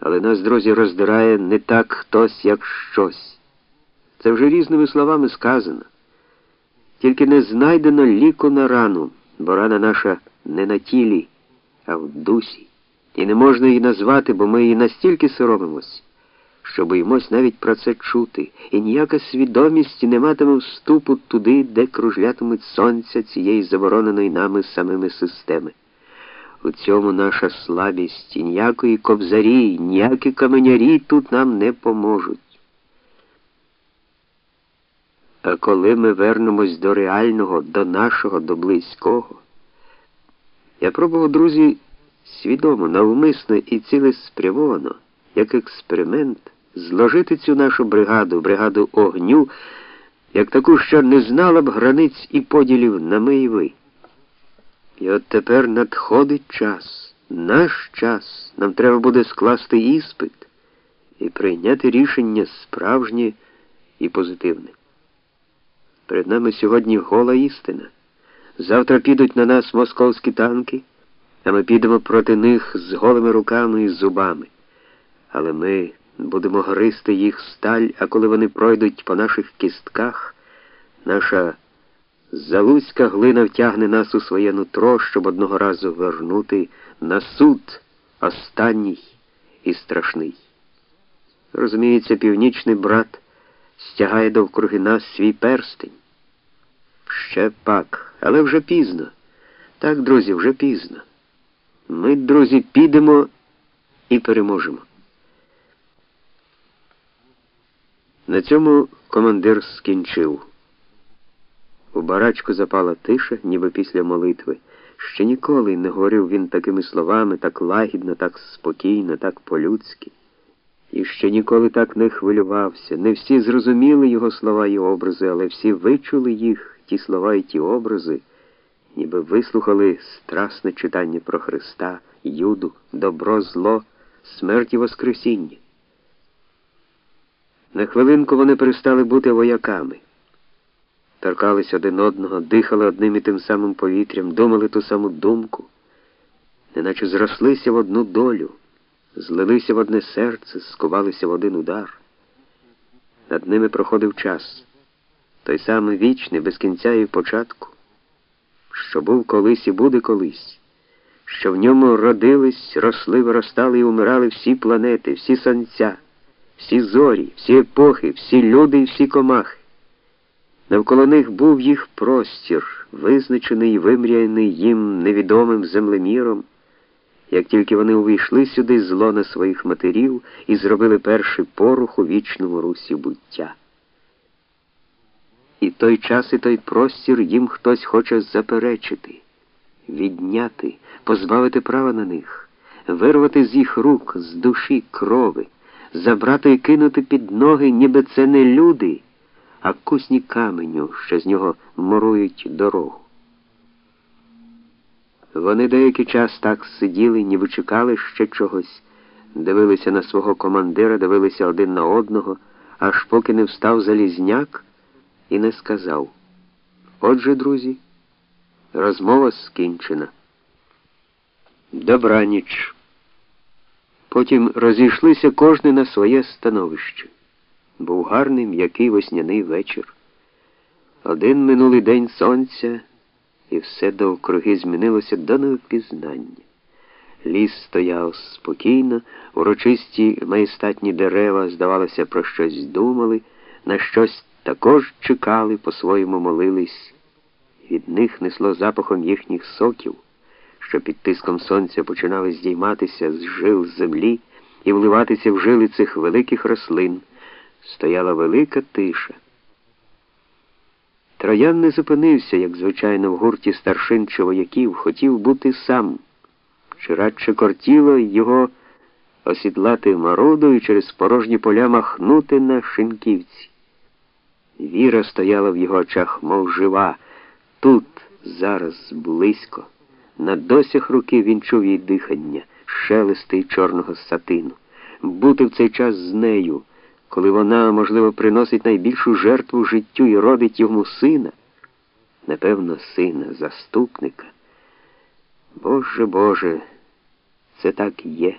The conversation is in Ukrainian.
Але нас, друзі, роздирає не так хтось, як щось. Це вже різними словами сказано. Тільки не знайдено ліку на рану, бо рана наша не на тілі, а в дусі. І не можна її назвати, бо ми її настільки соромимось, що боїмось навіть про це чути, і ніяка свідомість не матиме вступу туди, де кружлятимуть сонця цієї забороненої нами самими системи. У цьому наша слабість і ніякої кобзарі, ніякі каменярі тут нам не поможуть. А коли ми вернемось до реального, до нашого, до близького, я пробував, друзі, свідомо, навмисно і цілеспрямовано, як експеримент, зложити цю нашу бригаду, бригаду огню, як таку, що не знала б границь і поділів на ми і ви. І от тепер надходить час, наш час. Нам треба буде скласти іспит і прийняти рішення справжнє і позитивне. Перед нами сьогодні гола істина. Завтра підуть на нас московські танки, а ми підемо проти них з голими руками і зубами. Але ми будемо гристи їх сталь, а коли вони пройдуть по наших кістках, наша залузька глина втягне нас у своє нутро, щоб одного разу вернути на суд останній і страшний. Розуміється, північний брат стягає довкруги нас свій перстень. Ще пак, але вже пізно. Так, друзі, вже пізно. Ми, друзі, підемо і переможемо. На цьому командир скінчив. У барачку запала тиша, ніби після молитви. Ще ніколи не говорив він такими словами, так лагідно, так спокійно, так по-людськи. І ще ніколи так не хвилювався. Не всі зрозуміли його слова і образи, але всі вичули їх, ті слова і ті образи, ніби вислухали страсне читання про Христа, Юду, добро, зло, смерть і Воскресіння. На хвилинку вони перестали бути вояками. Торкались один одного, дихали одним і тим самим повітрям, думали ту саму думку, неначе зрослися в одну долю злилися в одне серце, скувалися в один удар. Над ними проходив час, той самий вічний, без кінця і початку, що був колись і буде колись, що в ньому родились, росли, виростали і умирали всі планети, всі сонця, всі зорі, всі епохи, всі люди і всі комахи. Навколо них був їх простір, визначений і вимряний їм невідомим землеміром. Як тільки вони увійшли сюди з лона своїх матерів і зробили перший порух у вічному русі буття. І той час, і той простір їм хтось хоче заперечити, відняти, позбавити права на них, вирвати з їх рук, з душі крови, забрати і кинути під ноги, ніби це не люди, а кусні каменю, що з нього морують дорогу. Вони деякий час так сиділи, ніби чекали ще чогось, дивилися на свого командира, дивилися один на одного, аж поки не встав Залізняк і не сказав. Отже, друзі, розмова скінчена. Добраніч. Потім розійшлися кожне на своє становище. Був гарний м'який весняний вечір. Один минулий день сонця і все довкруги змінилося до невпізнання. Ліс стояв спокійно, урочисті майстатні дерева, здавалося, про щось думали, на щось також чекали, по-своєму молились. Від них несло запахом їхніх соків, що під тиском сонця починали здійматися з жил землі і вливатися в жили цих великих рослин. Стояла велика тиша. Троян не зупинився, як звичайно, в гурті старшин чи вояків, хотів бути сам, чи радше кортіло його осідлати мороду і через порожні поля махнути на шинківці. Віра стояла в його очах, мов жива, тут, зараз, близько. На досях руки він чув її дихання, шелести чорного сатину. Бути в цей час з нею коли вона, можливо, приносить найбільшу жертву життю і родить йому сина, напевно, сина, заступника. Боже Боже, це так є.